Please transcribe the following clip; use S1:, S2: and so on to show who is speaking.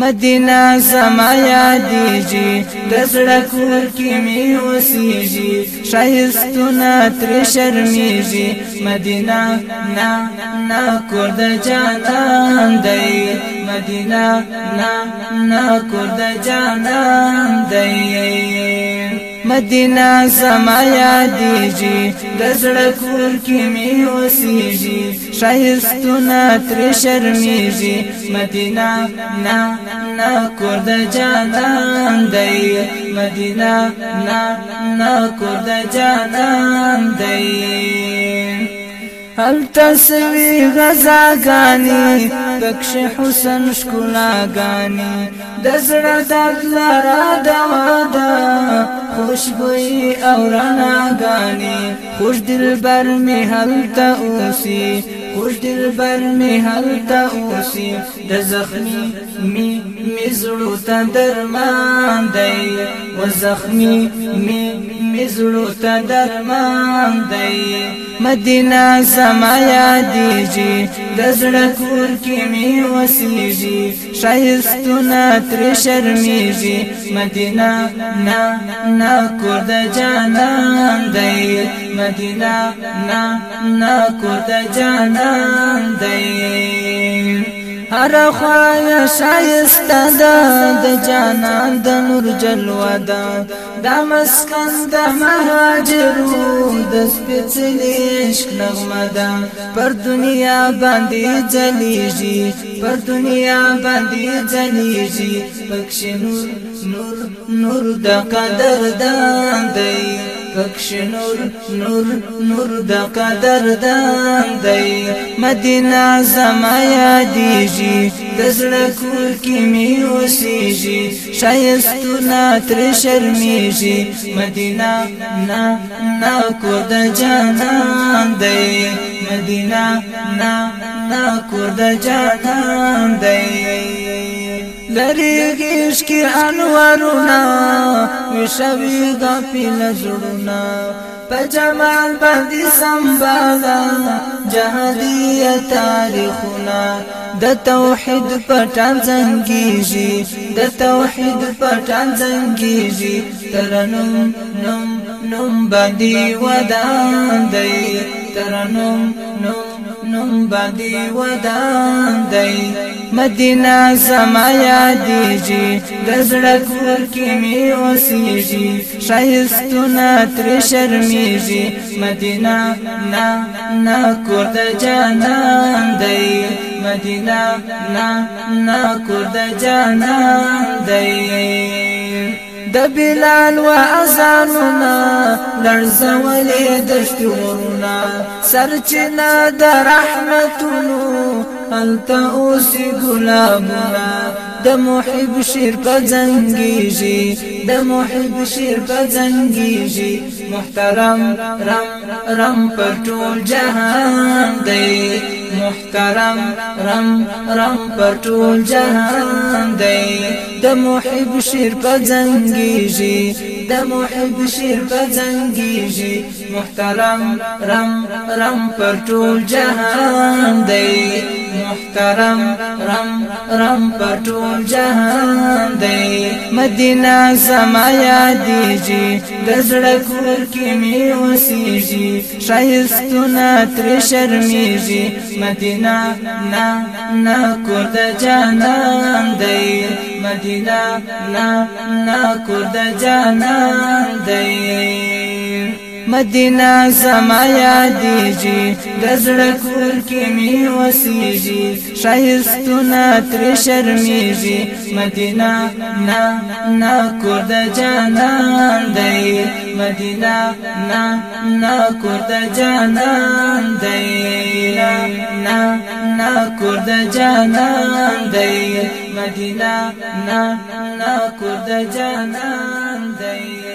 S1: مدینه زما یادېږي د زړه کور کې مې اوسېږي ښایستونه ترې شرمېږي مدینه نه نه کور د جانان دی مدینه نه نه کور د جانان دی مدینه زما یادېږي د زړه کور کې مې اوسېږي ښایستونه ترې شرمېږي مدینه نه نه کور د جانان دی مدینه نه نه کور د جانان دی هلته سوي غزاګانې پکښ حسن ښکلاګانی د زړه درد لرا دوا ده خوشبوئی او رڼاګانی خوش دلبر می هلته اوسي خوش دلبر می هلته اوسي د زخمی می مزړو ته درمان دی و زخمی می مزړو ته درمان دی مدینه زما یادېږي د زړه کور کې می وسیږي شایستونه تر شرمېږي مدینه نا نا کور د جانان دی مدینه نا نا کور د جانان دی هر خوایا شایسته ده د جانان د نور جلوه ده د مسکن د مهاجرو د سپېڅلي عشق نغمه ده پر دنیا باندې ځلیږي پر دنیا باندې ځلیږي پکښې نور نور نور د قدر ده دی پکش نور نور نور د قدر دان دی مدینه زما یادیږي د زړه کور کې می اوسېږي شایستونه تر شرمېږي مدینه نا نا کور د جانان دی مدینه نا نا کور د جانان دی لری غیش کی انورونا تاوی شوی دا پیل زړونا په جمال باندې سمبالا جهادیه تاریخونا د توحید پټان زنګیږي د توحید پټان زنګیږي ترنم نم نم باندې ودان دی ترنم نم نوم باندې ودان دی مدینه زما یادېږي د زړه کور کې مې اوسېږي ښایستونه ترې شرمېږي مدینه نه نه کور د جانان دی مدینه نه نه کور د جانان دی د بلال و اذانونا لړزولې دشت ورونا سرچنا د رحمتونو انت اوس ګلابنا د محب شیر په زنګیږي د محب شیر په زنګیږي محترم رم رم په ټول جهان دی محترم رم رم پټول جهان دی د محب شیر په زنګیږي د محب شیر په زنګیږي محترم رم رم پر ټول جهان دی محترم رم رم پر ټول جهان دی مدینه زما یادېږي د زړه کور کې مې اوسېږي ښایستونه ترې شرمېږي مدینه نه نه کور د جانان دی مدینہ نا نا کور د جانا دی مدینہ زما یادېږي د زړه کور کې مې وسېږي شایستونه ترې شرمېږي مدینه نا نا کور د جانان دی مدینہ نا نا کرد جانان دی نا نا کرد جانان دی مدینہ نا نا کرد جانان دی